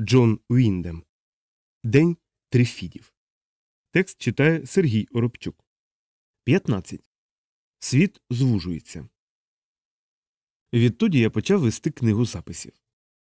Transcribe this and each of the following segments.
Джон Уіндем. День Трифідів. Текст читає Сергій Оробчук. 15. Світ звужується. Відтоді я почав вести книгу записів.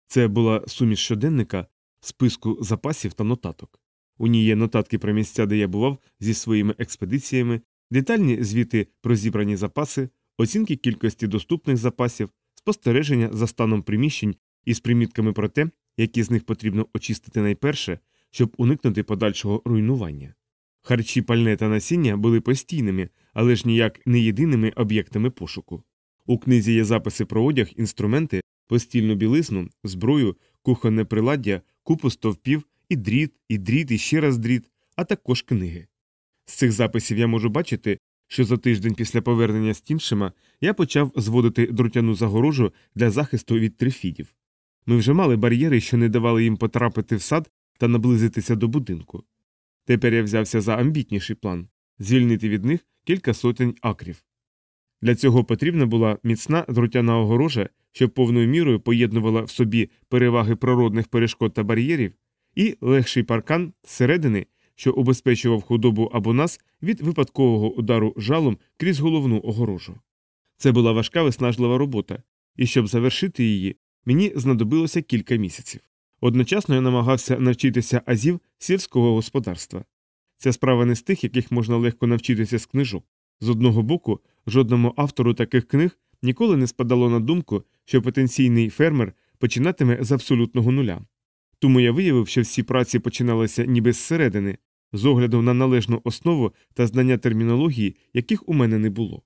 Це була суміш щоденника, списку запасів та нотаток. У ній є нотатки про місця, де я бував зі своїми експедиціями, детальні звіти про зібрані запаси, оцінки кількості доступних запасів, спостереження за станом приміщень із примітками про те, які з них потрібно очистити найперше, щоб уникнути подальшого руйнування. Харчі пальне та насіння були постійними, але ж ніяк не єдиними об'єктами пошуку. У книзі є записи про одяг, інструменти, постільну білизну, зброю, кухонне приладдя, купу стовпів, і дріт, і дріт, і ще раз дріт, а також книги. З цих записів я можу бачити, що за тиждень після повернення з Тіншима я почав зводити друтяну загорожу для захисту від трифідів. Ми вже мали бар'єри, що не давали їм потрапити в сад та наблизитися до будинку. Тепер я взявся за амбітніший план звільнити від них кілька сотень акрів. Для цього потрібна була міцна друтяна огорожа, що повною мірою поєднувала в собі переваги природних перешкод та бар'єрів, і легший паркан зсередини, що убезпечував худобу або нас від випадкового удару жалом крізь головну огорожу. Це була важка виснажлива робота, і щоб завершити її, мені знадобилося кілька місяців. Одночасно я намагався навчитися азів сільського господарства. Ця справа не з тих, яких можна легко навчитися з книжок. З одного боку, жодному автору таких книг ніколи не спадало на думку, що потенційний фермер починатиме з абсолютного нуля. Тому я виявив, що всі праці починалися ніби зсередини, з огляду на належну основу та знання термінології, яких у мене не було.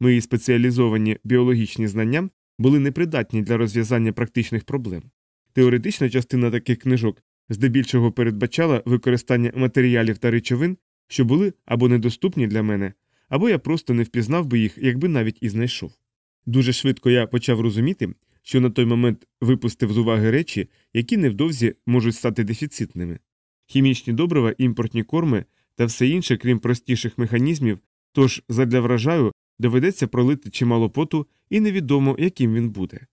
Мої спеціалізовані біологічні знання були непридатні для розв'язання практичних проблем. Теоретична частина таких книжок здебільшого передбачала використання матеріалів та речовин, що були або недоступні для мене, або я просто не впізнав би їх, якби навіть і знайшов. Дуже швидко я почав розуміти, що на той момент випустив з уваги речі, які невдовзі можуть стати дефіцитними. Хімічні добрива, імпортні корми та все інше, крім простіших механізмів, тож задля врожаю доведеться пролити чимало поту і невідомо, яким він буде.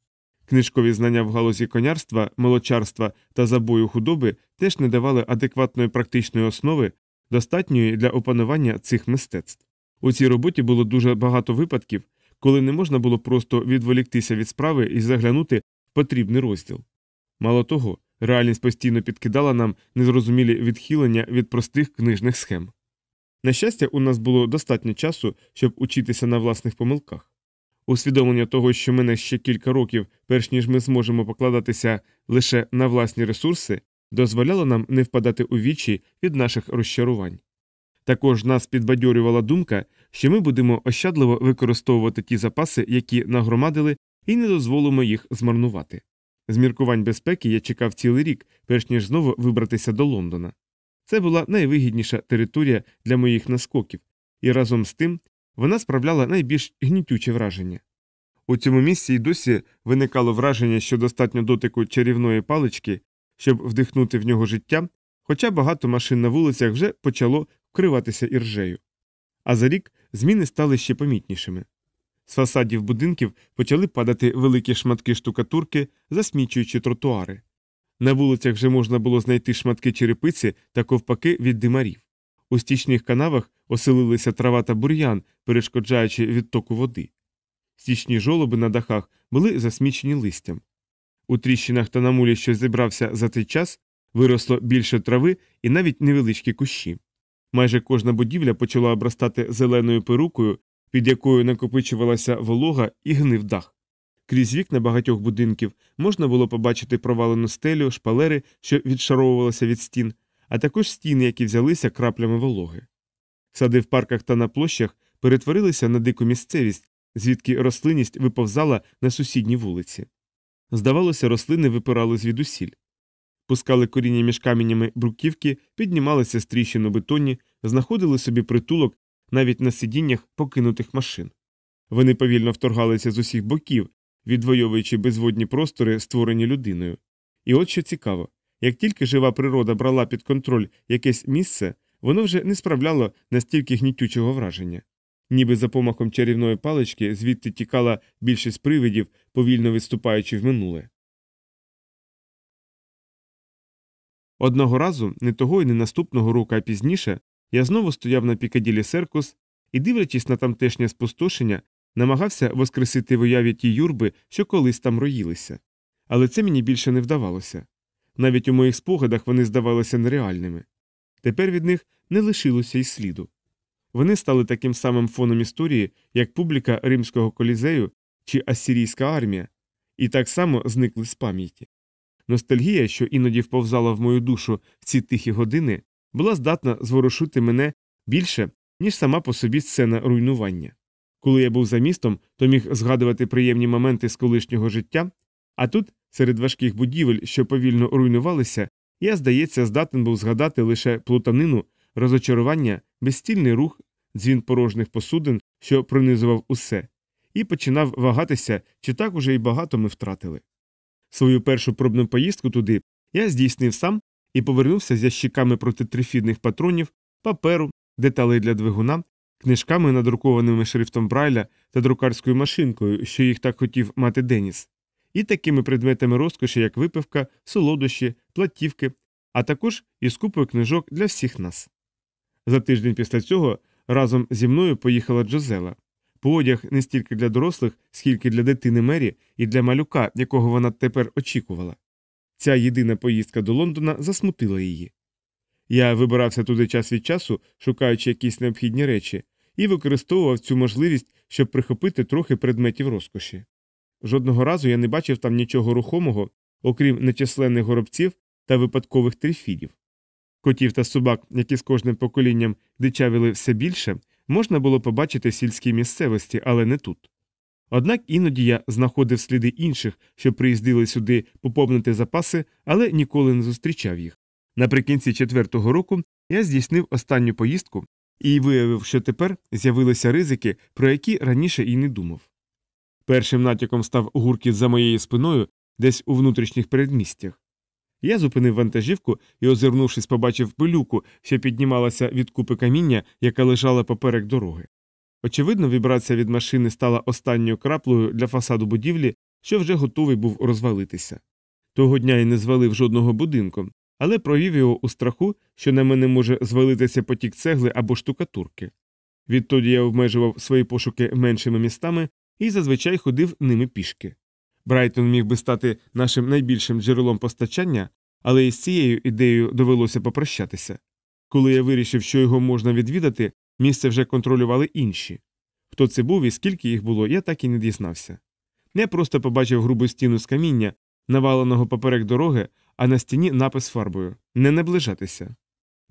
Книжкові знання в галузі конярства, молочарства та забою худоби теж не давали адекватної практичної основи, достатньої для опанування цих мистецтв. У цій роботі було дуже багато випадків, коли не можна було просто відволіктися від справи і заглянути в потрібний розділ. Мало того, реальність постійно підкидала нам незрозумілі відхилення від простих книжних схем. На щастя, у нас було достатньо часу, щоб учитися на власних помилках. Усвідомлення того, що мене ще кілька років, перш ніж ми зможемо покладатися лише на власні ресурси, дозволяло нам не впадати у вічі від наших розчарувань. Також нас підбадьорювала думка, що ми будемо ощадливо використовувати ті запаси, які нагромадили, і не дозволимо їх змарнувати. З міркувань безпеки я чекав цілий рік, перш ніж знову вибратися до Лондона. Це була найвигідніша територія для моїх наскоків, і разом з тим вона справляла найбільш гнітюче враження. У цьому місці й досі виникало враження, що достатньо дотику чарівної палички, щоб вдихнути в нього життя, хоча багато машин на вулицях вже почало вкриватися іржею. А за рік зміни стали ще помітнішими. З фасадів будинків почали падати великі шматки штукатурки, засмічуючи тротуари. На вулицях вже можна було знайти шматки черепиці та ковпаки від димарів. У стічних канавах оселилися трава та бур'ян, перешкоджаючи відтоку води. Стічні жолоби на дахах були засмічені листям. У тріщинах та на мулі, що зібрався за цей час, виросло більше трави і навіть невеличкі кущі. Майже кожна будівля почала обростати зеленою перукою, під якою накопичувалася волога і гнив дах. Крізь вікна багатьох будинків можна було побачити провалену стелю, шпалери, що відшаровувалися від стін, а також стіни, які взялися краплями вологи. Сади в парках та на площах перетворилися на дику місцевість, звідки рослинність виповзала на сусідні вулиці. Здавалося, рослини випирали звідусіль. Пускали коріння між каменями бруківки, піднімалися з тріщин у бетоні, знаходили собі притулок навіть на сидіннях покинутих машин. Вони повільно вторгалися з усіх боків, відвоюючи безводні простори, створені людиною. І от що цікаво як тільки жива природа брала під контроль якесь місце, воно вже не справляло настільки гнітючого враження. Ніби за помахом чарівної палички звідти тікала більшість привидів, повільно відступаючи в минуле. Одного разу, не того і не наступного року, а пізніше, я знову стояв на Пікаділі Серкус і, дивлячись на тамтешнє спустошення, намагався воскресити в уяві ті юрби, що колись там роїлися. Але це мені більше не вдавалося. Навіть у моїх спогадах вони здавалися нереальними. Тепер від них не лишилося й сліду. Вони стали таким самим фоном історії, як публіка римського колізею чи асирійська армія, і так само зникли з пам'яті. Ностальгія, що іноді вповзала в мою душу в ці тихі години, була здатна зворушити мене більше, ніж сама по собі сцена руйнування. Коли я був за містом, то міг згадувати приємні моменти з колишнього життя, а тут, серед важких будівель, що повільно руйнувалися, я, здається, здатен був згадати лише плутанину, розочарування, безстільний рух, дзвін порожніх посудин, що пронизував усе, і починав вагатися, чи так уже й багато ми втратили. Свою першу пробну поїздку туди я здійснив сам і повернувся з ящиками протитрифідних патронів, паперу, деталей для двигуна, книжками, надрукованими шрифтом Брайля та друкарською машинкою, що їх так хотів мати Деніс, і такими предметами розкоші, як випивка, солодощі, платівки, а також із купою книжок для всіх нас. За тиждень після цього разом зі мною поїхала Джозела. По одяг не стільки для дорослих, скільки для дитини Мері і для малюка, якого вона тепер очікувала. Ця єдина поїздка до Лондона засмутила її. Я вибирався туди час від часу, шукаючи якісь необхідні речі, і використовував цю можливість, щоб прихопити трохи предметів розкоші. Жодного разу я не бачив там нічого рухомого, окрім нечисленних горобців та випадкових трифідів. Котів та собак, які з кожним поколінням дичавили все більше, можна було побачити в сільській місцевості, але не тут. Однак іноді я знаходив сліди інших, що приїздили сюди поповнити запаси, але ніколи не зустрічав їх. Наприкінці четвертого року я здійснив останню поїздку і виявив, що тепер з'явилися ризики, про які раніше і не думав. Першим натяком став гуркіт за моєю спиною десь у внутрішніх передмістях. Я зупинив вантажівку і, озирнувшись, побачив пилюку, що піднімалася від купи каміння, яка лежала поперек дороги. Очевидно, вібрація від машини стала останньою краплею для фасаду будівлі, що вже готовий був розвалитися. Того дня я не звалив жодного будинку, але провів його у страху, що на мене може звалитися потік цегли або штукатурки. Відтоді я обмежував свої пошуки меншими містами і зазвичай ходив ними пішки. Брайтон міг би стати нашим найбільшим джерелом постачання, але із цією ідеєю довелося попрощатися. Коли я вирішив, що його можна відвідати, місце вже контролювали інші. Хто це був і скільки їх було, я так і не дізнався. Я просто побачив грубу стіну з каміння, наваленого поперек дороги, а на стіні напис фарбою не наближатися.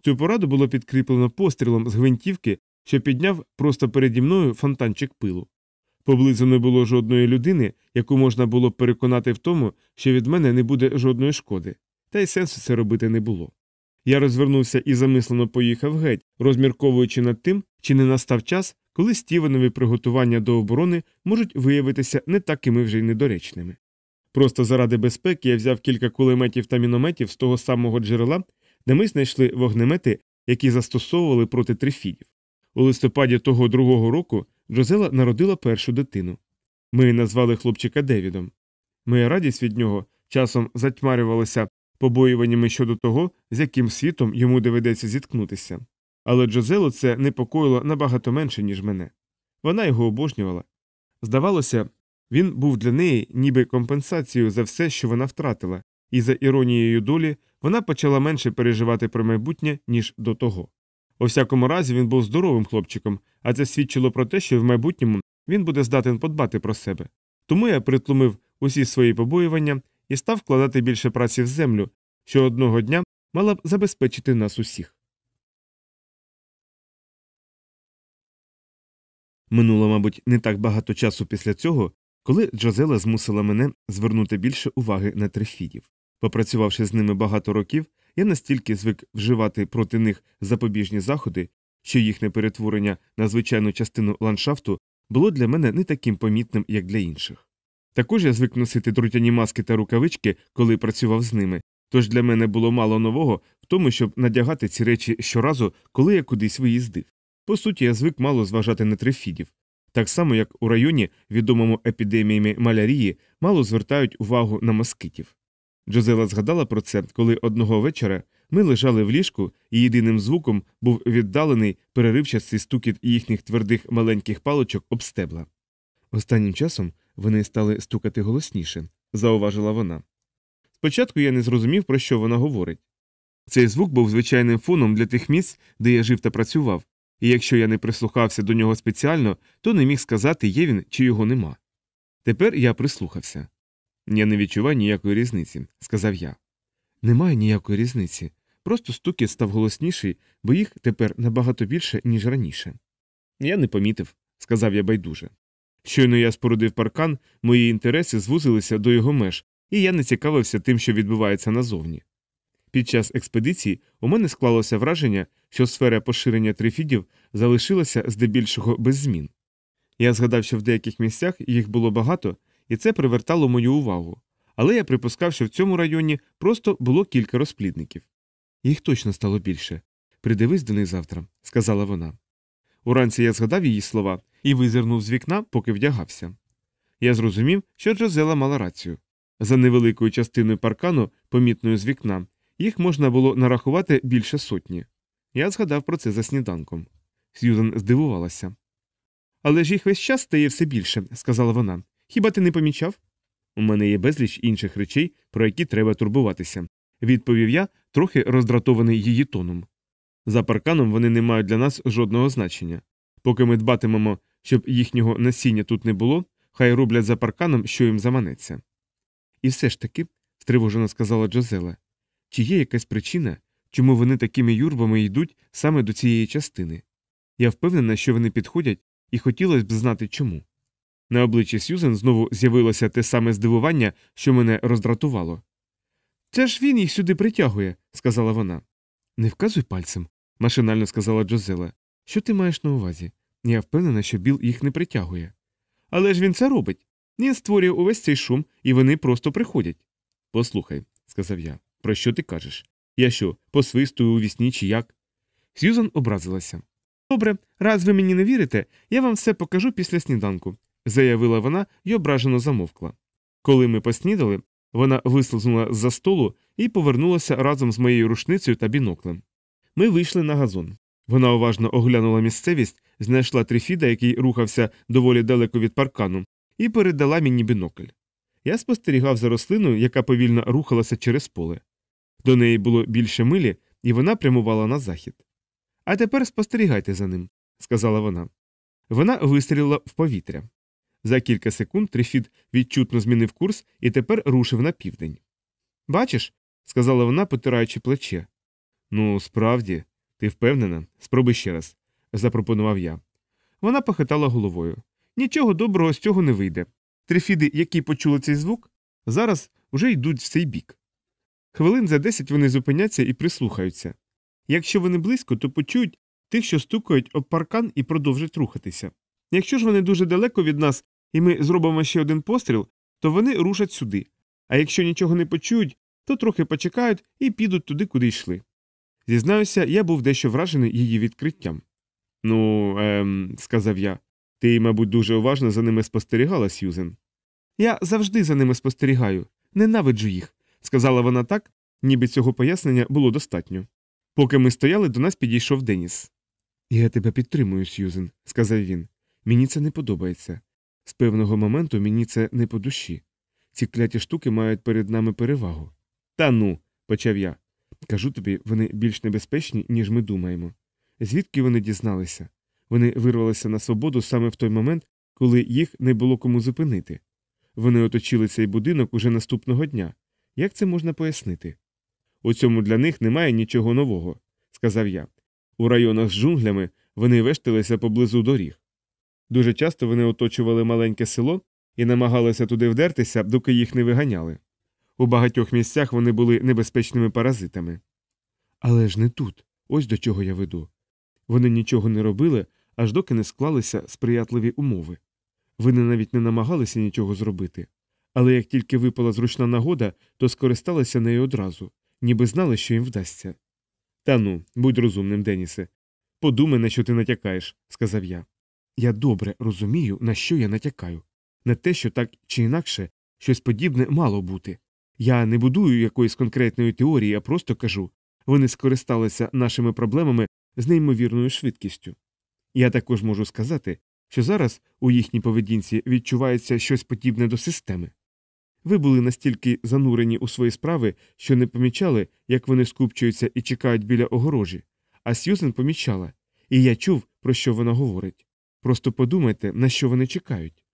Цю пораду було підкріплено пострілом з гвинтівки, що підняв просто переді мною фонтанчик пилу. Поблизу не було жодної людини, яку можна було б переконати в тому, що від мене не буде жодної шкоди, та й сенсу це робити не було. Я розвернувся і замислено поїхав геть, розмірковуючи над тим, чи не настав час, коли стівенові приготування до оборони можуть виявитися не такими вже й недоречними. Просто заради безпеки я взяв кілька кулеметів та мінометів з того самого джерела, де ми знайшли вогнемети, які застосовували проти трифідів. У листопаді того другого року Джозела народила першу дитину. Ми назвали хлопчика Девідом. Моя радість від нього часом затьмарювалася побоюваннями щодо того, з яким світом йому доведеться зіткнутися. Але Джозелу це непокоїло набагато менше, ніж мене. Вона його обожнювала. Здавалося, він був для неї ніби компенсацією за все, що вона втратила, і за іронією долі вона почала менше переживати про майбутнє, ніж до того. У всякому разі, він був здоровим хлопчиком, а це свідчило про те, що в майбутньому він буде здатен подбати про себе. Тому я притлумив усі свої побоювання і став вкладати більше праці в землю, що одного дня мала б забезпечити нас усіх. Минуло, мабуть, не так багато часу після цього, коли Джозела змусила мене звернути більше уваги на трифідів. Попрацювавши з ними багато років, я настільки звик вживати проти них запобіжні заходи, що їхнє перетворення на звичайну частину ландшафту було для мене не таким помітним, як для інших. Також я звик носити друтяні маски та рукавички, коли працював з ними, тож для мене було мало нового в тому, щоб надягати ці речі щоразу, коли я кудись виїздив. По суті, я звик мало зважати на трифідів. Так само, як у районі, відомому епідеміями малярії, мало звертають увагу на москитів. Джозела згадала про це, коли одного вечора Ми лежали в ліжку, і єдиним звуком був віддалений переривчастий стукіт їхніх твердих маленьких палочок об стебла. Останнім часом вони стали стукати голосніше, зауважила вона. Спочатку я не зрозумів, про що вона говорить. Цей звук був звичайним фоном для тих місць, де я жив та працював, і якщо я не прислухався до нього спеціально, то не міг сказати, є він чи його нема. Тепер я прислухався. Я не відчуваю ніякої різниці, сказав я. Немає ніякої різниці. Просто стукіт став голосніший, бо їх тепер набагато більше, ніж раніше. Я не помітив, сказав я байдуже. Щойно я спорудив паркан, мої інтереси звузилися до його меж, і я не цікавився тим, що відбувається назовні. Під час експедиції у мене склалося враження, що сфера поширення трифідів залишилася здебільшого без змін. Я згадав, що в деяких місцях їх було багато, і це привертало мою увагу, але я припускав, що в цьому районі просто було кілька розплідників. Їх точно стало більше. Придивись до них завтра, сказала вона. Уранці я згадав її слова і визирнув з вікна, поки вдягався. Я зрозумів, що Джозела мала рацію. За невеликою частиною паркану, помітною з вікна, їх можна було нарахувати більше сотні. Я згадав про це за сніданком. Сьюзен здивувалася. Але ж їх весь час стає все більше, сказала вона. Хіба ти не помічав? У мене є безліч інших речей, про які треба турбуватися, відповів я, трохи роздратований її тоном. За парканом вони не мають для нас жодного значення. Поки ми дбатимемо, щоб їхнього насіння тут не було, хай роблять за парканом, що їм заманеться. І все ж таки, стривожено сказала Джозела, чи є якась причина, чому вони такими юрбами йдуть саме до цієї частини? Я впевнена, що вони підходять, і хотілося б знати чому. На обличчі Сюзен знову з'явилося те саме здивування, що мене роздратувало. Це ж він їх сюди притягує, сказала вона. Не вказуй пальцем, машинально сказала Джозела. Що ти маєш на увазі? Я впевнена, що Біл їх не притягує. Але ж він це робить. Він створює увесь цей шум, і вони просто приходять. Послухай, сказав я, про що ти кажеш? Я що, посвистую у вісні чи як? Сьюзан образилася. Добре, раз ви мені не вірите, я вам все покажу після сніданку, заявила вона і ображено замовкла. Коли ми поснідали, вона вислизнула з за столу і повернулася разом з моєю рушницею та біноклем. Ми вийшли на газон. Вона уважно оглянула місцевість, знайшла трифіда, який рухався доволі далеко від паркану, і передала мені бінокль. Я спостерігав за рослиною, яка повільно рухалася через поле. До неї було більше милі, і вона прямувала на захід. А тепер спостерігайте за ним, сказала вона. Вона вистрілила в повітря. За кілька секунд трифід відчутно змінив курс і тепер рушив на південь. Бачиш, сказала вона, потираючи плече. Ну, справді, ти впевнена? Спробуй ще раз, запропонував я. Вона похитала головою. Нічого доброго з цього не вийде. Трифіди, які почули цей звук, зараз уже йдуть в цей бік. Хвилин за десять вони зупиняться і прислухаються. Якщо вони близько, то почують тих, що стукають об паркан і продовжать рухатися. Якщо ж вони дуже далеко від нас і ми зробимо ще один постріл, то вони рушать сюди. А якщо нічого не почують, то трохи почекають і підуть туди, куди йшли. Зізнаюся, я був дещо вражений її відкриттям. Ну, ем, сказав я, ти, мабуть, дуже уважно за ними спостерігала, Сьюзен. Я завжди за ними спостерігаю, ненавиджу їх, сказала вона так, ніби цього пояснення було достатньо. Поки ми стояли, до нас підійшов Деніс. Я тебе підтримую, Сьюзен, сказав він. Мені це не подобається. З певного моменту мені це не по душі. Ці кляті штуки мають перед нами перевагу. Та ну, почав я. Кажу тобі, вони більш небезпечні, ніж ми думаємо. Звідки вони дізналися? Вони вирвалися на свободу саме в той момент, коли їх не було кому зупинити. Вони оточили цей будинок уже наступного дня. Як це можна пояснити? У цьому для них немає нічого нового, сказав я. У районах з джунглями вони вешталися поблизу доріг. Дуже часто вони оточували маленьке село і намагалися туди вдертися, доки їх не виганяли. У багатьох місцях вони були небезпечними паразитами. Але ж не тут, ось до чого я веду. Вони нічого не робили, аж доки не склалися сприятливі умови. Вони навіть не намагалися нічого зробити. Але як тільки випала зручна нагода, то скористалися нею одразу, ніби знали, що їм вдасться. Та ну, будь розумним, Денісе. Подумай, на що ти натякаєш, сказав я. Я добре розумію, на що я натякаю. На те, що так чи інакше щось подібне мало бути. Я не будую якоїсь конкретної теорії, а просто кажу вони скористалися нашими проблемами з неймовірною швидкістю. Я також можу сказати, що зараз у їхній поведінці відчувається щось подібне до системи. Ви були настільки занурені у свої справи, що не помічали, як вони скупчуються і чекають біля огорожі, а Сьюзен помічала, і я чув, про що вона говорить. Просто подумайте, на що вони чекають.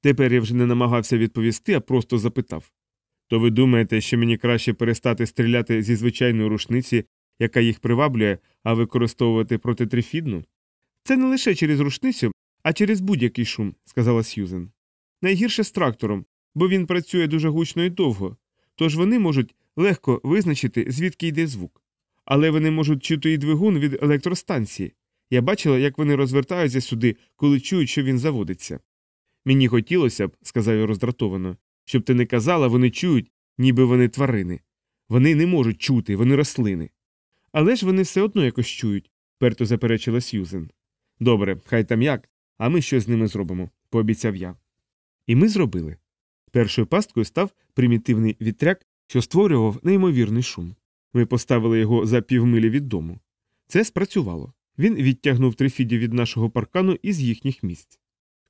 Тепер я вже не намагався відповісти, а просто запитав То ви думаєте, що мені краще перестати стріляти зі звичайної рушниці, яка їх приваблює, а використовувати протитрифідну? Це не лише через рушницю, а через будь-який шум, сказала Сьюзен. Найгірше з трактором, бо він працює дуже гучно і довго, тож вони можуть легко визначити, звідки йде звук. Але вони можуть чути і двигун від електростанції. Я бачила, як вони розвертаються сюди, коли чують, що він заводиться. Мені хотілося б, сказав я роздратовано, щоб ти не казала, вони чують, ніби вони тварини. Вони не можуть чути, вони рослини. Але ж вони все одно якось чують, перто заперечила Сьюзен. Добре, хай там як, а ми щось з ними зробимо, пообіцяв я. І ми зробили. Першою пасткою став примітивний вітряк, що створював неймовірний шум. Ми поставили його за півмилі від дому. Це спрацювало. Він відтягнув трифідів від нашого паркану із їхніх місць.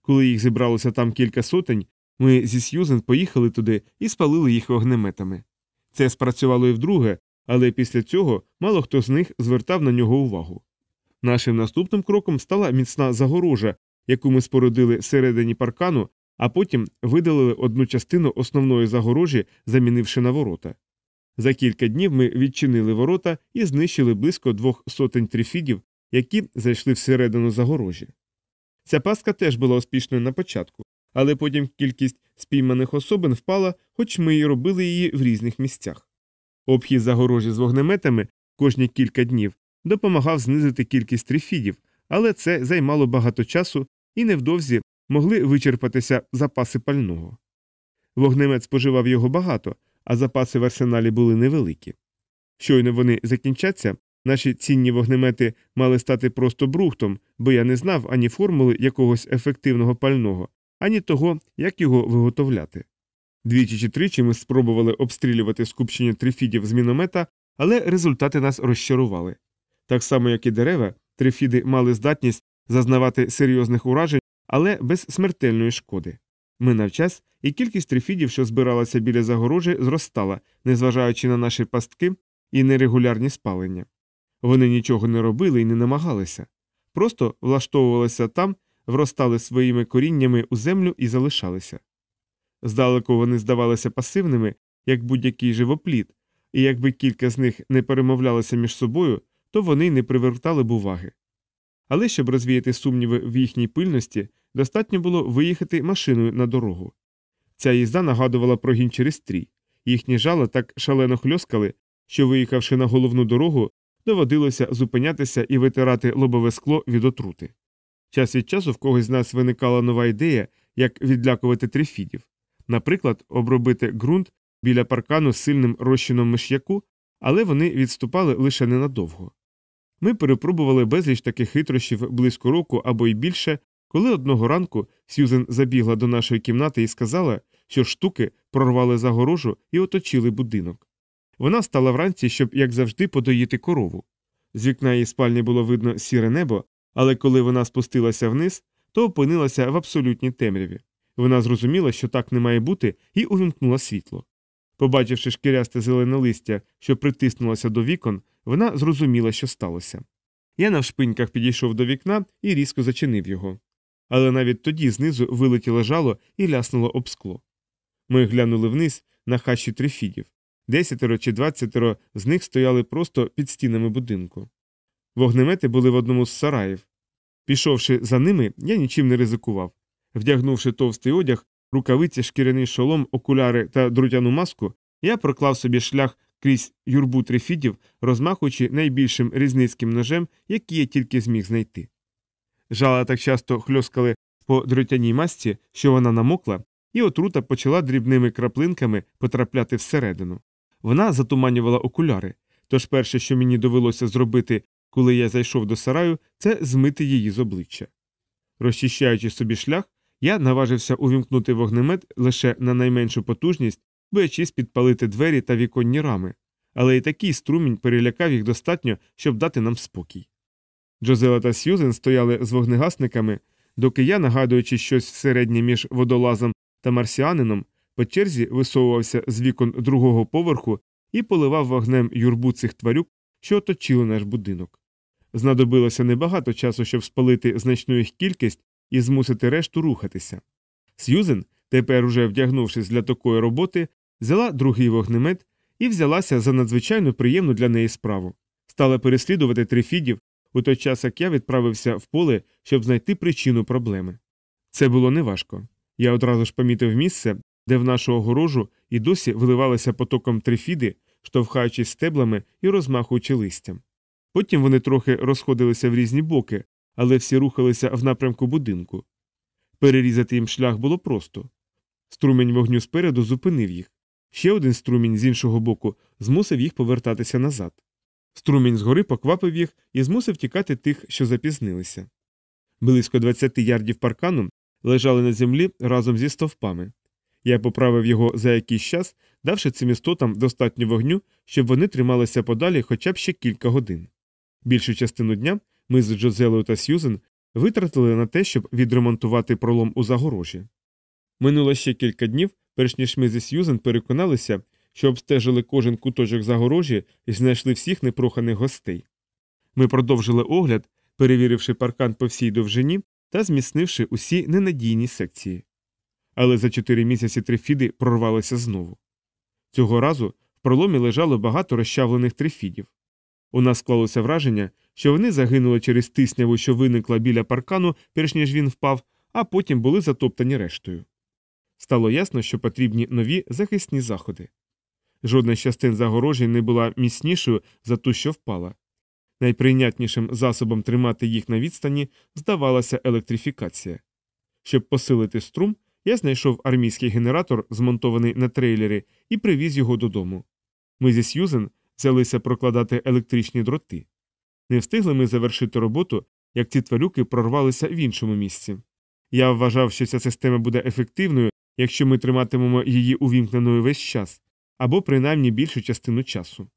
Коли їх зібралося там кілька сотень, ми зі Сьюзен поїхали туди і спалили їх вогнеметами. Це спрацювало і вдруге, але після цього мало хто з них звертав на нього увагу. Нашим наступним кроком стала міцна загорожа, яку ми спорудили всередині паркану, а потім видалили одну частину основної загорожі, замінивши на ворота. За кілька днів ми відчинили ворота і знищили близько двох сотень трифідів, які зайшли всередину загорожі. Ця пастка теж була успішною на початку, але потім кількість спійманих особин впала, хоч ми й робили її в різних місцях. Обхід загорожі з вогнеметами кожні кілька днів допомагав знизити кількість трифідів, але це займало багато часу і невдовзі могли вичерпатися запаси пального. Вогнемет споживав його багато, а запаси в арсеналі були невеликі. Щойно вони закінчаться, наші цінні вогнемети мали стати просто брухтом, бо я не знав ані формули якогось ефективного пального, ані того, як його виготовляти. Двічі чи тричі ми спробували обстрілювати скупчення трифідів з міномета, але результати нас розчарували. Так само, як і дерева, трифіди мали здатність зазнавати серйозних уражень, але без смертельної шкоди. Минав час, і кількість трифідів, що збиралася біля загорожі, зростала, незважаючи на наші пастки і нерегулярні спалення. Вони нічого не робили і не намагалися, просто влаштовувалися там, вростали своїми коріннями у землю і залишалися. Здалеку вони здавалися пасивними, як будь-який живоплід, і якби кілька з них не перемовлялися між собою, то вони не привертали б уваги. Але щоб розвіяти сумніви в їхній пильності, достатньо було виїхати машиною на дорогу. Ця їзда нагадувала про гін через стрій. Їхні жала так шалено хльоскали, що, виїхавши на головну дорогу, доводилося зупинятися і витирати лобове скло від отрути. Час від часу в когось з нас виникала нова ідея, як відлякувати трифідів. Наприклад, обробити ґрунт біля паркану з сильним розчином миш'яку, але вони відступали лише ненадовго. Ми перепробували безліч таких хитрощів близько року або й більше, коли одного ранку Сьюзен забігла до нашої кімнати і сказала, що штуки прорвали загорожу і оточили будинок. Вона встала вранці, щоб, як завжди, подоїти корову. З вікна її спальні було видно сіре небо, але коли вона спустилася вниз, то опинилася в абсолютній темряві. Вона зрозуміла, що так не має бути, і увімкнула світло. Побачивши шкірясте зелене листя, що притиснулося до вікон, вона зрозуміла, що сталося. Я навшпиньках підійшов до вікна і різко зачинив його. Але навіть тоді знизу вилетіло жало і ляснуло об скло. Ми глянули вниз на хащі трифідів. Десятеро чи двадцятеро з них стояли просто під стінами будинку. Вогнемети були в одному з сараїв. Пішовши за ними, я нічим не ризикував. Вдягнувши товстий одяг, рукавиці, шкіряний шолом, окуляри та друтяну маску, я проклав собі шлях крізь юрбу трифідів, розмахуючи найбільшим різницьким ножем, який я тільки зміг знайти. Жала так часто хльоскали по дротяній масці, що вона намокла, і отрута почала дрібними краплинками потрапляти всередину. Вона затуманювала окуляри, тож перше, що мені довелося зробити, коли я зайшов до сараю, це змити її з обличчя. Розчищаючи собі шлях, я наважився увімкнути вогнемет лише на найменшу потужність, боячись підпалити двері та віконні рами, але і такий струмінь перелякав їх достатньо, щоб дати нам спокій. Джозела та Сьюзен стояли з вогнегасниками, доки я, нагадуючи щось середнє між водолазом та марсіанином, по черзі висовувався з вікон другого поверху і поливав вогнем юрбу цих тварюк, що оточили наш будинок. Знадобилося небагато часу, щоб спалити значну їх кількість і змусити решту рухатися. Сьюзен, тепер уже вдягнувшись для такої роботи, взяла другий вогнемет і взялася за надзвичайно приємну для неї справу. Стала переслідувати трифідів у той час, як я відправився в поле, щоб знайти причину проблеми. Це було неважко. Я одразу ж помітив місце, де в нашу огорожу і досі виливалися потоком трифіди, штовхаючись стеблами і розмахуючи листям. Потім вони трохи розходилися в різні боки, але всі рухалися в напрямку будинку. Перерізати їм шлях було просто. Струмень вогню спереду зупинив їх. Ще один струмінь з іншого боку змусив їх повертатися назад. Струмінь згори поквапив їх і змусив тікати тих, що запізнилися. Близько 20 ярдів паркану лежали на землі разом зі стовпами. Я поправив його за якийсь час, давши цим істотам достатньо вогню, щоб вони трималися подалі хоча б ще кілька годин. Більшу частину дня ми з Джозелою та Сьюзен витратили на те, щоб відремонтувати пролом у загорожі. Минуло ще кілька днів, перш ніж ми зі Сьюзен переконалися, що обстежили кожен куточок загорожі і знайшли всіх непроханих гостей. Ми продовжили огляд, перевіривши паркан по всій довжині та зміцнивши усі ненадійні секції. Але за чотири місяці трифіди прорвалися знову. Цього разу в проломі лежало багато розчавлених трифідів. У нас склалося враження, що вони загинули через тисняву, що виникла біля паркану, перш ніж він впав, а потім були затоптані рештою. Стало ясно, що потрібні нові захисні заходи. Жодна з частин загорожі не була міцнішою за ту, що впала. Найприйнятнішим засобом тримати їх на відстані здавалася електрифікація. Щоб посилити струм, я знайшов армійський генератор, змонтований на трейлері, і привіз його додому. Ми зі Сьюзен взялися прокладати електричні дроти. Не встигли ми завершити роботу, як ці тварюки прорвалися в іншому місці. Я вважав, що ця система буде ефективною, якщо ми триматимемо її увімкненою весь час, або принаймні більшу частину часу.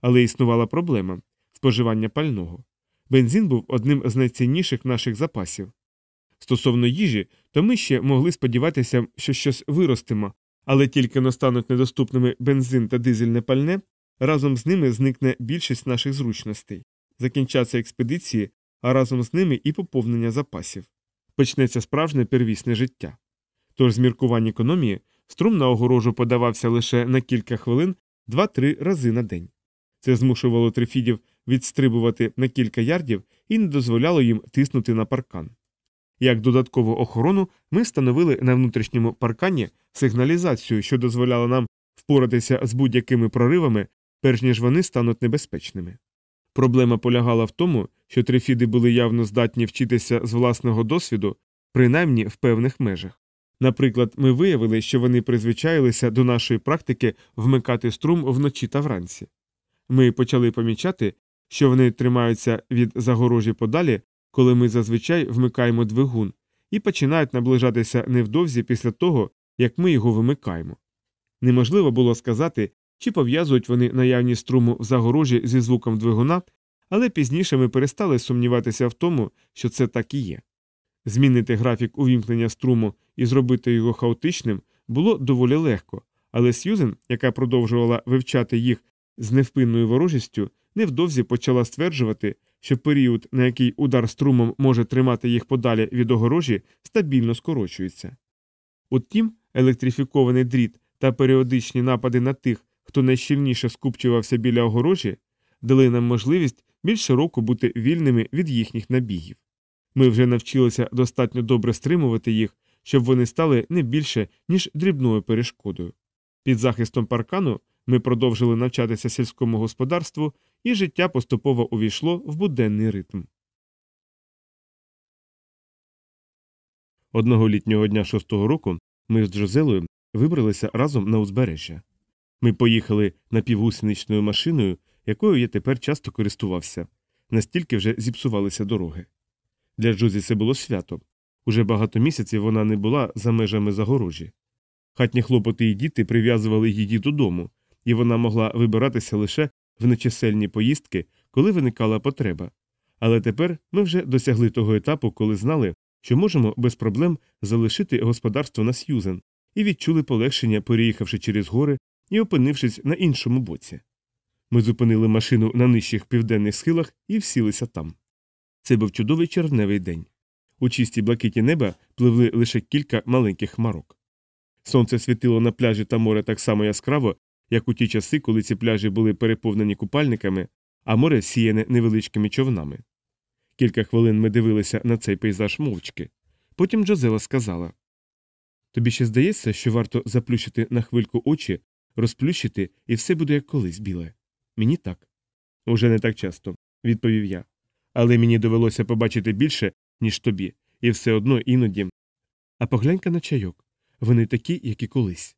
Але існувала проблема споживання пального. Бензин був одним з найцінніших наших запасів. Стосовно їжі, то ми ще могли сподіватися, що щось виростимо, але тільки настануть недоступними бензин та дизельне пальне, разом з ними зникне більшість наших зручностей, закінчаться експедиції, а разом з ними і поповнення запасів. Почнеться справжнє первісне життя. Тож з міркувань економії струм на огорожу подавався лише на кілька хвилин 2-3 рази на день. Це змушувало трифідів відстрибувати на кілька ярдів і не дозволяло їм тиснути на паркан. Як додаткову охорону ми встановили на внутрішньому паркані сигналізацію, що дозволяла нам впоратися з будь-якими проривами, перш ніж вони стануть небезпечними. Проблема полягала в тому, що трифіди були явно здатні вчитися з власного досвіду, принаймні в певних межах. Наприклад, ми виявили, що вони призвичаїлися до нашої практики вмикати струм вночі та вранці. Ми почали помічати, що вони тримаються від загорожі подалі, коли ми зазвичай вмикаємо двигун, і починають наближатися невдовзі після того, як ми його вимикаємо. Неможливо було сказати, чи пов'язують вони наявність струму в загорожі зі звуком двигуна, але пізніше ми перестали сумніватися в тому, що це так і є. Змінити графік увімкнення струму і зробити його хаотичним було доволі легко, але Сьюзен, яка продовжувала вивчати їх з невпинною ворожістю, невдовзі почала стверджувати, що період, на який удар струмом може тримати їх подалі від огорожі, стабільно скорочується. Утім, електрифікований дріт та періодичні напади на тих, хто найщільніше скупчувався біля огорожі, дали нам можливість більш широко бути вільними від їхніх набігів. Ми вже навчилися достатньо добре стримувати їх, щоб вони стали не більше, ніж дрібною перешкодою. Під захистом паркану ми продовжили навчатися сільському господарству, і життя поступово увійшло в буденний ритм. Одного літнього дня шостого року ми з Джозелою вибралися разом на узбережжя. Ми поїхали напівгусеничною машиною, якою я тепер часто користувався, настільки вже зіпсувалися дороги. Для Джозі це було свято. Уже багато місяців вона не була за межами загорожі. Хатні хлопоти і діти прив'язували її додому, і вона могла вибиратися лише в нечисельні поїздки, коли виникала потреба. Але тепер ми вже досягли того етапу, коли знали, що можемо без проблем залишити господарство на Сьюзен, і відчули полегшення, переїхавши через гори і опинившись на іншому боці. Ми зупинили машину на нижчих південних схилах і всілися там. Це був чудовий червневий день. У чистій блакиті неба пливли лише кілька маленьких хмарок. Сонце світило на пляжі та море так само яскраво, як у ті часи, коли ці пляжі були переповнені купальниками, а море сіяне невеличкими човнами. Кілька хвилин ми дивилися на цей пейзаж мовчки. Потім Джозела сказала Тобі ще здається, що варто заплющити на хвильку очі, розплющити, і все буде як колись біле. Мені так. Уже не так часто, відповів я. Але мені довелося побачити більше, ніж тобі, і все одно іноді. А поглянька на чайок. Вони такі, як і колись.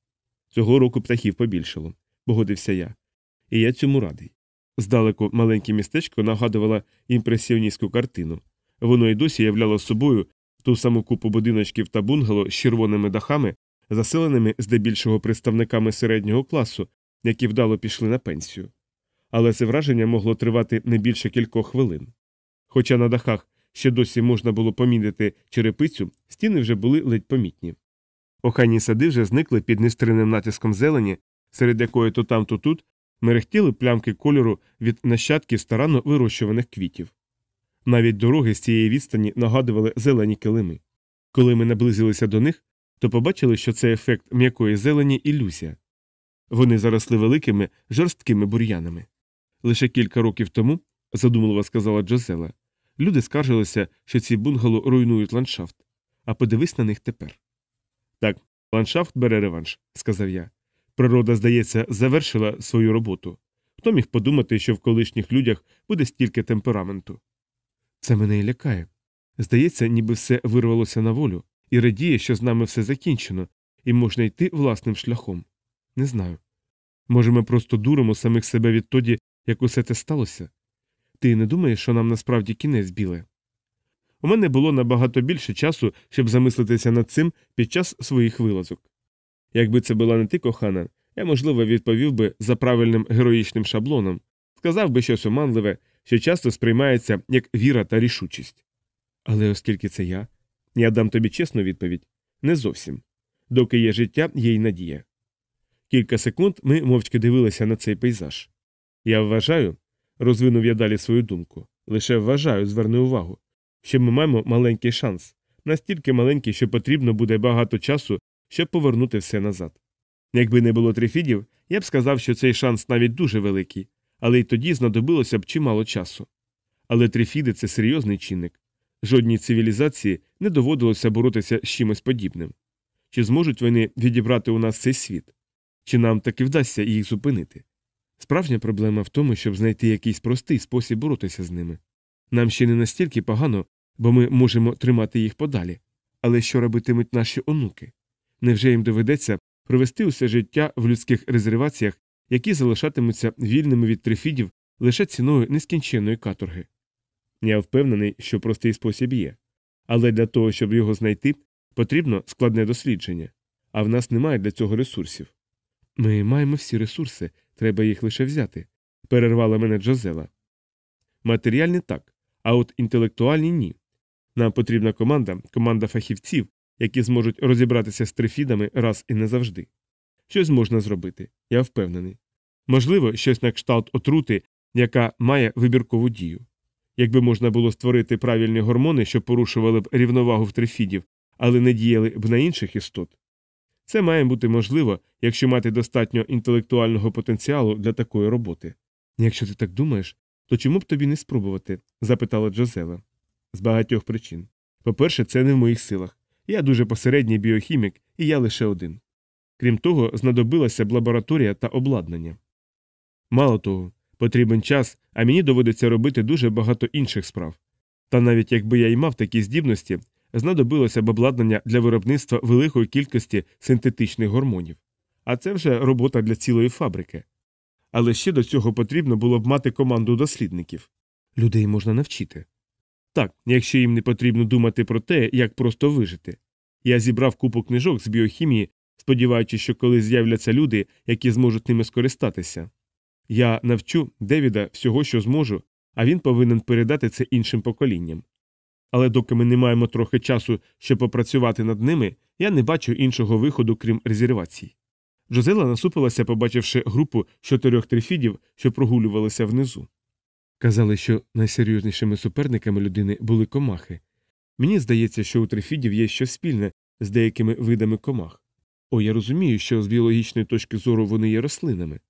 Цього року птахів побільшало, погодився я. І я цьому радий. Здалеку маленьке містечко нагадувало імпресіоністську картину. Воно й досі являло собою ту саму купу будиночків та бунгало з червоними дахами, заселеними здебільшого представниками середнього класу, які вдало пішли на пенсію. Але це враження могло тривати не більше кількох хвилин. Хоча на дахах ще досі можна було помітити черепицю, стіни вже були ледь помітні. Охайні сади вже зникли під нестринним натиском зелені, серед якої то там, то тут мерехтіли плямки кольору від нащадків старанно вирощуваних квітів. Навіть дороги з цієї відстані нагадували зелені килими. Коли ми наблизилися до них, то побачили, що це ефект м'якої зелені ілюзія. Вони заросли великими жорсткими бур'янами. Лише кілька років тому, задумливо сказала Джозела, люди скаржилися, що ці бунгало руйнують ландшафт. А подивись на них тепер. Так, ландшафт бере реванш, сказав я. Природа, здається, завершила свою роботу. Хто міг подумати, що в колишніх людях буде стільки темпераменту? Це мене і лякає. Здається, ніби все вирвалося на волю, і радіє, що з нами все закінчено, і можна йти власним шляхом. Не знаю. Може, ми просто дуримо самих себе відтоді, як усе це сталося? Ти не думаєш, що нам насправді кінець біле? У мене було набагато більше часу, щоб замислитися над цим під час своїх вилазок. Якби це була не ти, кохана, я, можливо, відповів би за правильним героїчним шаблоном, сказав би щось оманливе, що часто сприймається як віра та рішучість. Але оскільки це я, я дам тобі чесну відповідь не зовсім. Доки є життя, є й надія. Кілька секунд ми мовчки дивилися на цей пейзаж. Я вважаю, розвинув я далі свою думку, лише вважаю, зверни увагу, що ми маємо маленький шанс, настільки маленький, що потрібно буде багато часу, щоб повернути все назад. Якби не було трифідів, я б сказав, що цей шанс навіть дуже великий, але й тоді знадобилося б чимало часу. Але трифіди це серйозний чинник. Жодній цивілізації не доводилося боротися з чимось подібним. Чи зможуть вони відібрати у нас цей світ? Чи нам таки вдасться їх зупинити? Справжня проблема в тому, щоб знайти якийсь простий спосіб боротися з ними. Нам ще не настільки погано, бо ми можемо тримати їх подалі. Але що робитимуть наші онуки? Невже їм доведеться провести усе життя в людських резерваціях, які залишатимуться вільними від трифідів лише ціною нескінченної каторги? Я впевнений, що простий спосіб є. Але для того, щоб його знайти, потрібно складне дослідження, а в нас немає для цього ресурсів. Ми маємо всі ресурси, треба їх лише взяти, перервала мене Джозела. Матеріальні так, а от інтелектуальні ні. Нам потрібна команда, команда фахівців, які зможуть розібратися з трифідами раз і назавжди. Щось можна зробити, я впевнений. Можливо, щось на кшталт отрути, яка має вибіркову дію. Якби можна було створити правильні гормони, що порушували б рівновагу в трифідів, але не діяли б на інших істот. Це має бути можливо, якщо мати достатньо інтелектуального потенціалу для такої роботи. Якщо ти так думаєш, то чому б тобі не спробувати? запитала Джозела. З багатьох причин. По-перше, це не в моїх силах. Я дуже посередній біохімік, і я лише один. Крім того, знадобилася б лабораторія та обладнання. Мало того, потрібен час, а мені доводиться робити дуже багато інших справ. Та навіть якби я й мав такі здібності, знадобилося б обладнання для виробництва великої кількості синтетичних гормонів. А це вже робота для цілої фабрики. Але ще до цього потрібно було б мати команду дослідників. Людей можна навчити. Так, якщо їм не потрібно думати про те, як просто вижити. Я зібрав купу книжок з біохімії сподіваючись, що колись з'являться люди, які зможуть ними скористатися. Я навчу Девіда всього, що зможу, а він повинен передати це іншим поколінням. Але доки ми не маємо трохи часу, щоб попрацювати над ними, я не бачу іншого виходу, крім резервацій. Джозела насупилася, побачивши групу чотирьох трифідів, що прогулювалися внизу. Казали, що найсерйознішими суперниками людини були комахи. Мені здається, що у трифідів є щось спільне з деякими видами комах. О, я розумію, що з біологічної точки зору вони є рослинами,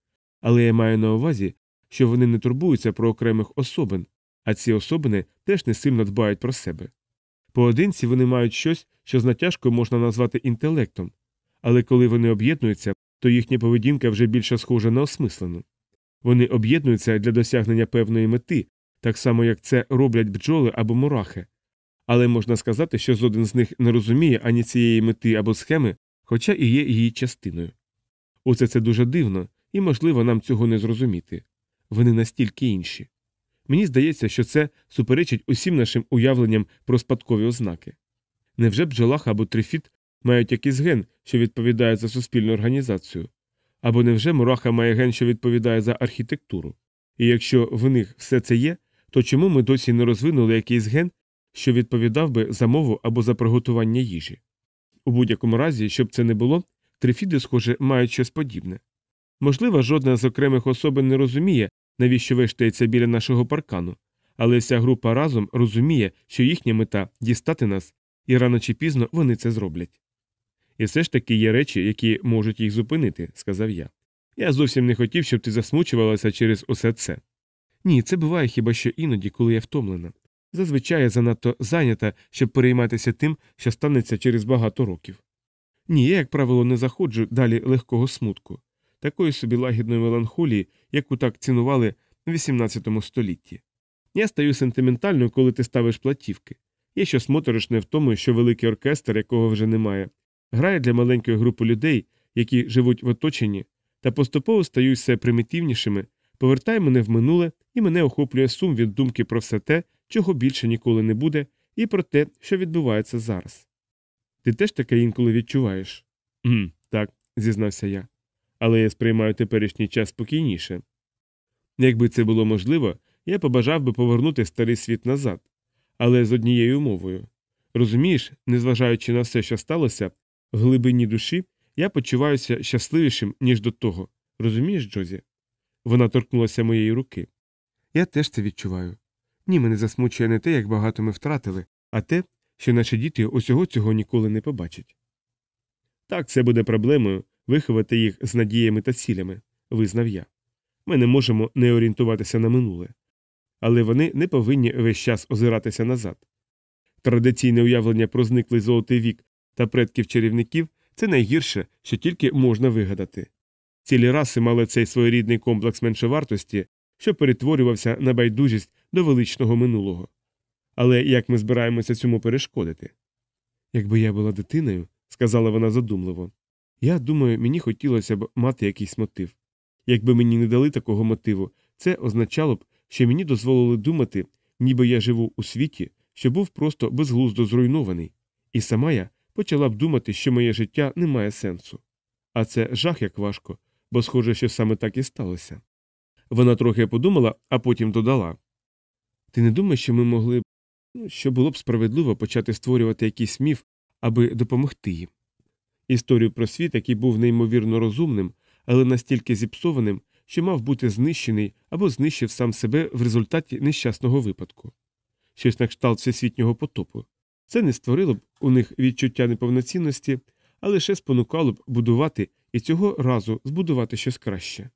але я маю на увазі, що вони не турбуються про окремих особин, а ці особини теж не сильно дбають про себе. Поодинці вони мають щось, що з натяжкою можна назвати інтелектом, але коли вони об'єднуються, то їхня поведінка вже більше схожа на осмислену. Вони об'єднуються для досягнення певної мети, так само як це роблять бджоли або мурахи. Але можна сказати, що жоден з них не розуміє ані цієї мети або схеми, хоча і є її частиною. Оце це дуже дивно, і, можливо, нам цього не зрозуміти. Вони настільки інші. Мені здається, що це суперечить усім нашим уявленням про спадкові ознаки. Невже бджолах або трифіт мають якийсь ген, що відповідає за суспільну організацію? Або невже мураха має ген, що відповідає за архітектуру? І якщо в них все це є, то чому ми досі не розвинули якийсь ген, що відповідав би за мову або за приготування їжі? У будь-якому разі, щоб це не було, трифіди, схоже, мають щось подібне. Можливо, жодна з окремих особин не розуміє, навіщо вештається біля нашого паркану, але вся група разом розуміє, що їхня мета дістати нас, і рано чи пізно вони це зроблять. І все ж таки є речі, які можуть їх зупинити, сказав я. Я зовсім не хотів, щоб ти засмучувалася через усе це. Ні, це буває хіба що іноді, коли я втомлена. Зазвичай я занадто зайнята, щоб перейматися тим, що станеться через багато років. Ні, я, як правило, не заходжу далі легкого смутку, такої собі лагідної меланхолії, яку так цінували в XVIII столітті. Я стаю сентиментальною, коли ти ставиш платівки. Є щось моторошне в тому, що великий оркестр, якого вже немає, грає для маленької групи людей, які живуть в оточенні, та поступово стають все примітивнішими, повертає мене в минуле і мене охоплює сум від думки про все те, чого більше ніколи не буде, і про те, що відбувається зараз. Ти теж таке інколи відчуваєш? «Гм, Так, зізнався я. Але я сприймаю теперішній час спокійніше. Якби це було можливо, я побажав би повернути старий світ назад, але з однією умовою. Розумієш, незважаючи на все, що сталося, в глибині душі я почуваюся щасливішим, ніж до того. Розумієш, Джозі? Вона торкнулася моєї руки. Я теж це відчуваю. Ні, мене засмучує не те, як багато ми втратили, а те, що наші діти усього цього ніколи не побачать. Так, це буде проблемою виховати їх з надіями та цілями, визнав я. Ми не можемо не орієнтуватися на минуле, але вони не повинні весь час озиратися назад. Традиційне уявлення про зниклий золотий вік та предків чарівників це найгірше, що тільки можна вигадати. Цілі раси мали цей своєрідний комплекс меншовартості, що перетворювався на байдужість до величного минулого. Але як ми збираємося цьому перешкодити? Якби я була дитиною, сказала вона задумливо, я думаю, мені хотілося б мати якийсь мотив. Якби мені не дали такого мотиву, це означало б, що мені дозволили думати, ніби я живу у світі, що був просто безглуздо зруйнований, і сама я почала б думати, що моє життя не має сенсу. А це жах як важко, бо схоже, що саме так і сталося. Вона трохи подумала, а потім додала Ти не думаєш, що ми могли б, ну, що було б справедливо почати створювати якийсь міф, аби допомогти їм? Історію про світ, який був неймовірно розумним, але настільки зіпсованим, що мав бути знищений або знищив сам себе в результаті нещасного випадку, щось на кшталт всесвітнього потопу. Це не створило б у них відчуття неповноцінності, а лише спонукало б будувати і цього разу збудувати щось краще.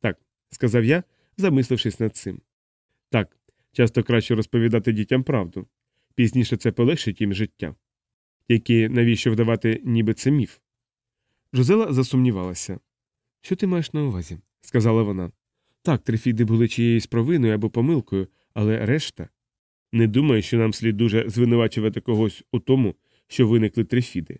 Так, сказав я, замислившись над цим. Так, часто краще розповідати дітям правду. Пізніше це полегшить їм життя. Тільки навіщо вдавати, ніби це міф? Жозела засумнівалася. Що ти маєш на увазі? сказала вона. Так, трифіди були чиєюсь провиною або помилкою, але решта. Не думаю, що нам слід дуже звинувачувати когось у тому, що виникли трифіди.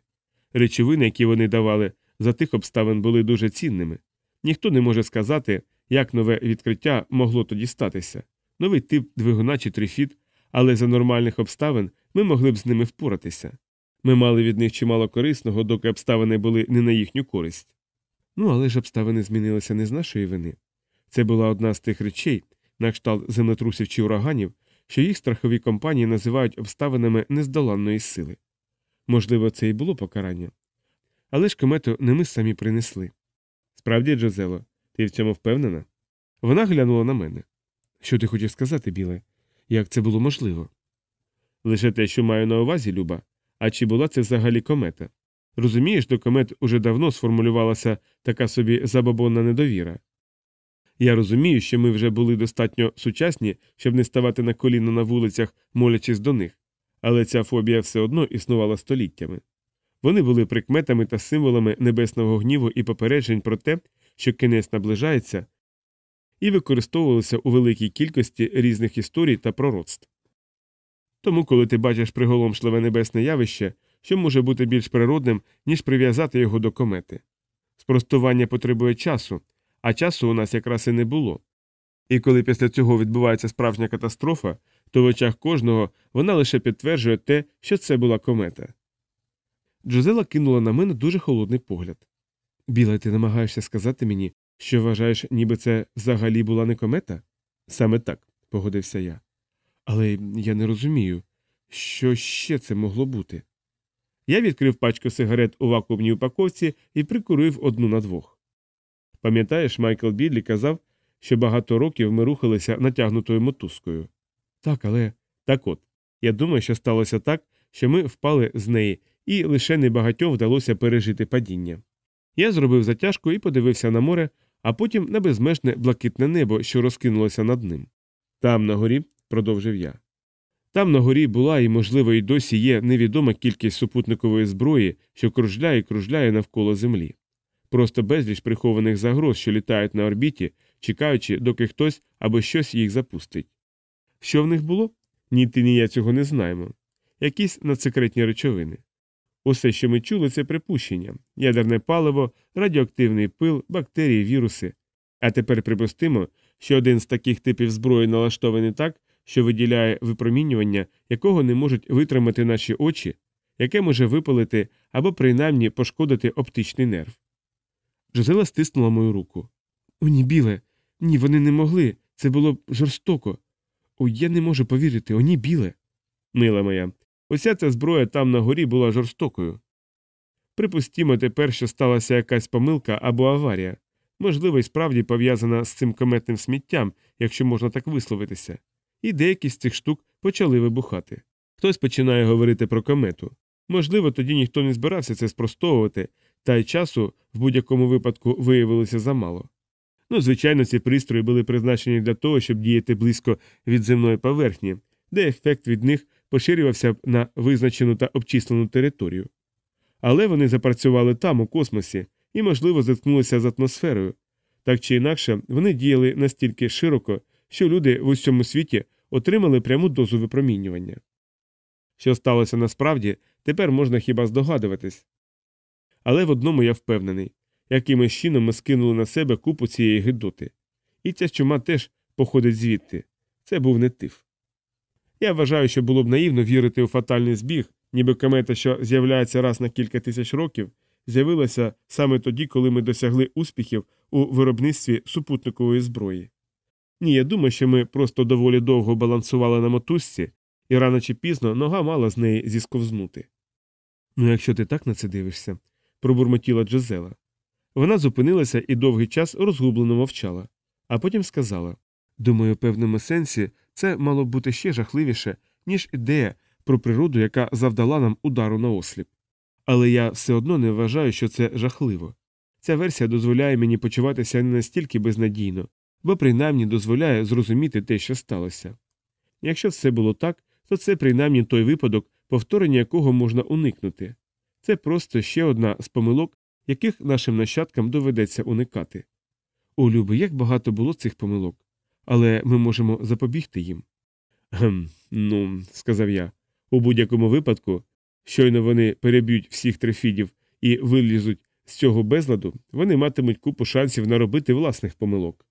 Речовини, які вони давали, за тих обставин були дуже цінними. Ніхто не може сказати, як нове відкриття могло тоді статися, новий тип двигуна чи трифід, але за нормальних обставин ми могли б з ними впоратися. Ми мали від них чимало корисного, доки обставини були не на їхню користь. Ну, але ж обставини змінилися не з нашої вини. Це була одна з тих речей, на кшталт землетрусів чи ураганів, що їх страхові компанії називають обставинами нездоланної сили. Можливо, це і було покарання. Але ж комету не ми самі принесли. Справді, Джозело, ти в цьому впевнена? Вона глянула на мене. Що ти хочеш сказати, біле? Як це було можливо? Лише те, що маю на увазі, Люба. А чи була це взагалі комета? Розумієш, до комет уже давно сформулювалася така собі забобонна недовіра. Я розумію, що ми вже були достатньо сучасні, щоб не ставати на коліна на вулицях, молячись до них, але ця фобія все одно існувала століттями. Вони були прикметами та символами небесного гніву і попереджень про те, що кінець наближається, і використовувалися у великій кількості різних історій та пророцтв. Тому, коли ти бачиш приголомшливе небесне явище, що може бути більш природним, ніж прив'язати його до комети. Спростування потребує часу, а часу у нас якраз і не було. І коли після цього відбувається справжня катастрофа, то в очах кожного вона лише підтверджує те, що це була комета. Джозела кинула на мене дуже холодний погляд. Біла, ти намагаєшся сказати мені, що вважаєш, ніби це взагалі була не комета? Саме так, погодився я. Але я не розумію, що ще це могло бути. Я відкрив пачку сигарет у вакуумній упаковці і прикурив одну на двох. Пам'ятаєш, Майкл Бідлі казав, що багато років ми рухалися натягнутою мотузкою. Так, але так от, я думаю, що сталося так, що ми впали з неї, і лише небагатьом вдалося пережити падіння. Я зробив затяжку і подивився на море, а потім на безмежне блакитне небо, що розкинулося над ним. Там, на горі, продовжив я. Там на горі була і, можливо, і досі є невідома кількість супутникової зброї, що кружляє і кружляє навколо землі. Просто безліч прихованих загроз, що літають на орбіті, чекаючи, доки хтось або щось їх запустить. Що в них було? Ні ти, ні я цього не знаємо. Якісь надсекретні речовини. Усе, що ми чули, це припущення ядерне паливо, радіоактивний пил, бактерії, віруси. А тепер припустимо, що один з таких типів зброї налаштований так, що виділяє випромінювання, якого не можуть витримати наші очі, яке може випалити або принаймні пошкодити оптичний нерв. Джозела стиснула мою руку. О, ні, біле, ні, вони не могли. Це було б жорстоко. О, я не можу повірити, о, ні, біле. Мила моя, уся ця зброя там на горі була жорстокою. Припустімо тепер, що сталася якась помилка або аварія, можливо, і справді пов'язана з цим кометним сміттям, якщо можна так висловитися, і деякі з цих штук почали вибухати. Хтось починає говорити про комету. Можливо, тоді ніхто не збирався це спростовувати, та й часу в будь-якому випадку виявилося замало. Ну, звичайно, ці пристрої були призначені для того, щоб діяти близько від земної поверхні, де ефект від них поширювався б на визначену та обчислену територію. Але вони запрацювали там, у космосі, і, можливо, зіткнулися з атмосферою. Так чи інакше, вони діяли настільки широко, що люди в усьому світі отримали пряму дозу випромінювання. Що сталося насправді, тепер можна хіба здогадуватись. Але в одному я впевнений якимось чином ми скинули на себе купу цієї гидоти. І ця чума теж походить звідти це був не тиф. Я вважаю, що було б наївно вірити у фатальний збіг, ніби комета, що з'являється раз на кілька тисяч років, з'явилася саме тоді, коли ми досягли успіхів у виробництві супутникової зброї. Ні, я думаю, що ми просто доволі довго балансували на мотузці, і рано чи пізно нога мала з неї зісковзнути. Ну, якщо ти так на це дивишся, пробурмотіла Джозела. Вона зупинилася і довгий час розгублено мовчала, а потім сказала Думаю, в певному сенсі це мало б бути ще жахливіше, ніж ідея про природу, яка завдала нам удару на осліп. Але я все одно не вважаю, що це жахливо. Ця версія дозволяє мені почуватися не настільки безнадійно, бо принаймні дозволяє зрозуміти те, що сталося. Якщо все було так, то це принаймні той випадок, повторення якого можна уникнути. Це просто ще одна з помилок, яких нашим нащадкам доведеться уникати. О, Люби, як багато було цих помилок, але ми можемо запобігти їм. «Гм, Ну, сказав я, у будь-якому випадку, щойно вони переб'ють всіх трифідів і вилізуть з цього безладу, вони матимуть купу шансів наробити власних помилок.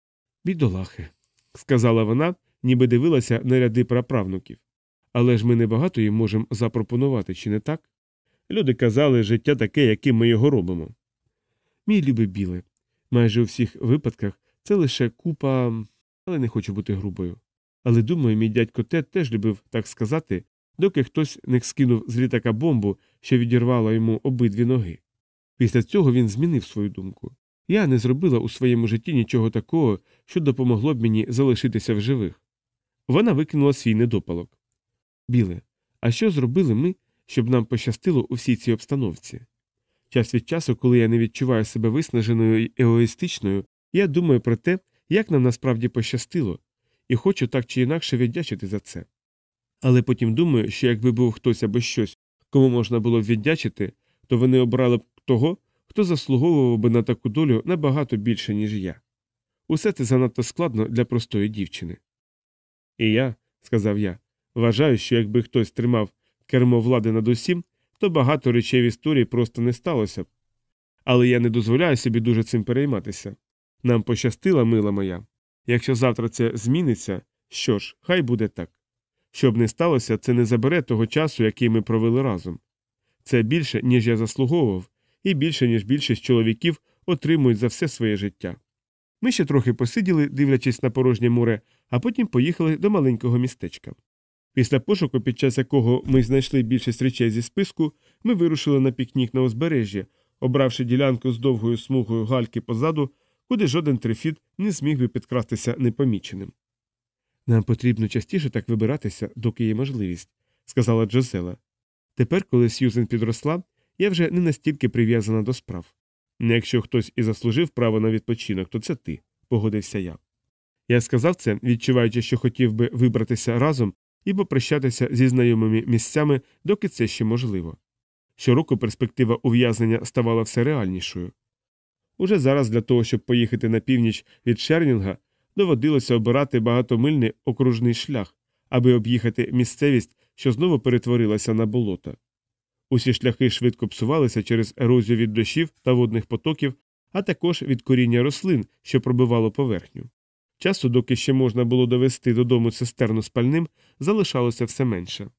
Бідолахи, сказала вона, ніби дивилася на ряди праправнуків. Але ж ми небагато їм можемо запропонувати, чи не так? Люди казали, життя таке, яким ми його робимо. Мій любий біле. Майже у всіх випадках це лише купа, але не хочу бути грубою. Але думаю, мій дядько Тед теж любив так сказати, доки хтось не скинув з літака бомбу, що відірвала йому обидві ноги. Після цього він змінив свою думку. Я не зробила у своєму житті нічого такого, що допомогло б мені залишитися в живих. Вона викинула свій недопалок. Біле, а що зробили ми, щоб нам пощастило у всій цій обстановці? Час від часу, коли я не відчуваю себе виснаженою і егоїстичною, я думаю про те, як нам насправді пощастило, і хочу так чи інакше віддячити за це. Але потім думаю, що якби був хтось або щось, кому можна було б віддячити, то вони обрали б того, хто заслуговував би на таку долю набагато більше, ніж я. Усе це занадто складно для простої дівчини. І я, сказав я, вважаю, що якби хтось тримав кермо влади над усім, то багато речей в історії просто не сталося б. Але я не дозволяю собі дуже цим перейматися. Нам пощастила, мила моя. Якщо завтра це зміниться, що ж, хай буде так. Щоб не сталося, це не забере того часу, який ми провели разом. Це більше, ніж я заслуговував, і більше, ніж більшість чоловіків отримують за все своє життя. Ми ще трохи посиділи, дивлячись на порожнє море, а потім поїхали до маленького містечка. Після пошуку, під час якого ми знайшли більшість речей зі списку, ми вирушили на пікнік на узбережжі, обравши ділянку з довгою смугою гальки позаду, куди жоден трифіт не зміг би підкрастися непоміченим. Нам потрібно частіше так вибиратися, доки є можливість, сказала Джозела. Тепер, коли Сьюзен підросла, я вже не настільки прив'язана до справ. Якщо хтось і заслужив право на відпочинок, то це ти, погодився я. Я сказав це, відчуваючи, що хотів би вибратися разом і попрощатися зі знайомими місцями, доки це ще можливо. Щороку перспектива ув'язнення ставала все реальнішою. Уже зараз для того, щоб поїхати на північ від Шернінга, доводилося обирати багатомильний окружний шлях, аби об'їхати місцевість, що знову перетворилася на болото. Усі шляхи швидко псувалися через ерозію від дощів та водних потоків, а також від коріння рослин, що пробивало поверхню. Часу, доки ще можна було довести додому цистерну спальним, залишалося все менше.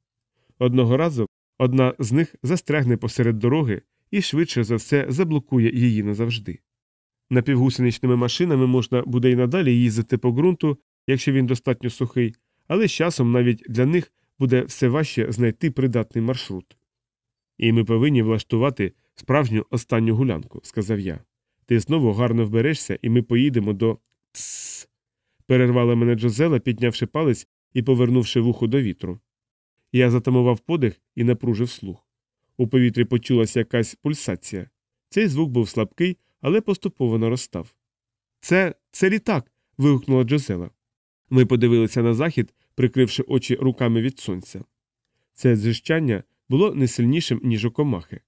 Одного разу одна з них застрягне посеред дороги і швидше за все заблокує її назавжди. Напівгусеничними машинами можна буде й надалі їздити по ґрунту, якщо він достатньо сухий, але з часом навіть для них буде все важче знайти придатний маршрут. І ми повинні влаштувати справжню останню гулянку, сказав я. Ти знову гарно вберешся, і ми поїдемо до Псс. Перервала мене Джозела, піднявши палець і повернувши вухо до вітру. Я затамував подих і напружив слух. У повітрі почулася якась пульсація. Цей звук був слабкий, але поступово наростав. Це це літак. вигукнула Джозела. Ми подивилися на захід, прикривши очі руками від сонця. Це зжищання було не сильнішим, ніж у комахи.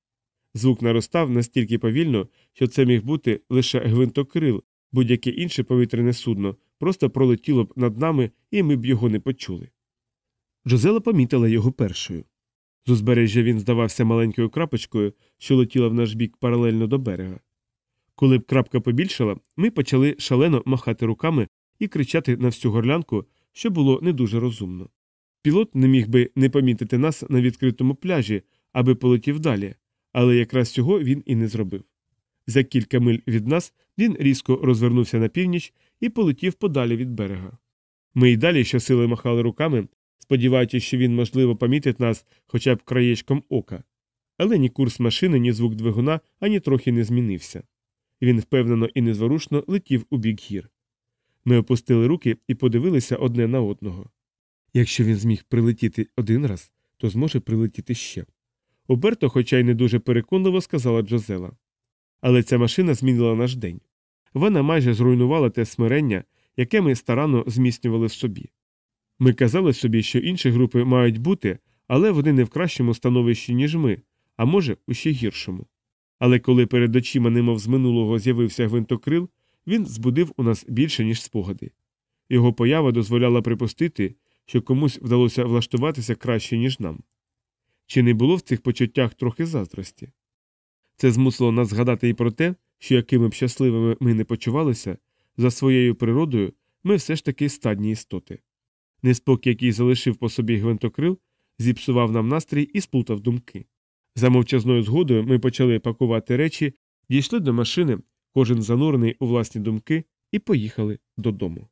Звук наростав настільки повільно, що це міг бути лише гвинтокрил, будь-яке інше повітряне судно просто пролетіло б над нами, і ми б його не почули. Джозела помітила його першою. З узбережжя він здавався маленькою крапочкою, що летіла в наш бік паралельно до берега. Коли б крапка побільшала, ми почали шалено махати руками і кричати на всю горлянку, що було не дуже розумно. Пілот не міг би не помітити нас на відкритому пляжі, аби полетів далі, але якраз цього він і не зробив. За кілька миль від нас він різко розвернувся на північ і полетів подалі від берега. Ми й далі щосили махали руками, сподіваючись, що він, можливо, помітить нас хоча б краєчком ока. Але ні курс машини, ні звук двигуна ані трохи не змінився. Він впевнено і незворушно летів у бік гір. Ми опустили руки і подивилися одне на одного. Якщо він зміг прилетіти один раз, то зможе прилетіти ще. Оберто, хоча й не дуже переконливо, сказала Джозела. Але ця машина змінила наш день. Вона майже зруйнувала те смирення, яке ми старанно зміцнювали в собі. Ми казали собі, що інші групи мають бути, але вони не в кращому становищі, ніж ми, а може, у ще гіршому. Але коли перед очима немов з минулого з'явився гвинтокрил, він збудив у нас більше, ніж спогади. Його поява дозволяла припустити, що комусь вдалося влаштуватися краще, ніж нам. Чи не було в цих почуттях трохи заздрості? Це змусило нас згадати і про те, що якими б щасливими ми не почувалися, за своєю природою ми все ж таки стадні істоти. Неспокій, який залишив по собі гвинтокрил, зіпсував нам настрій і сплутав думки. За мовчазною згодою ми почали пакувати речі, дійшли до машини, кожен занурений у власні думки, і поїхали додому.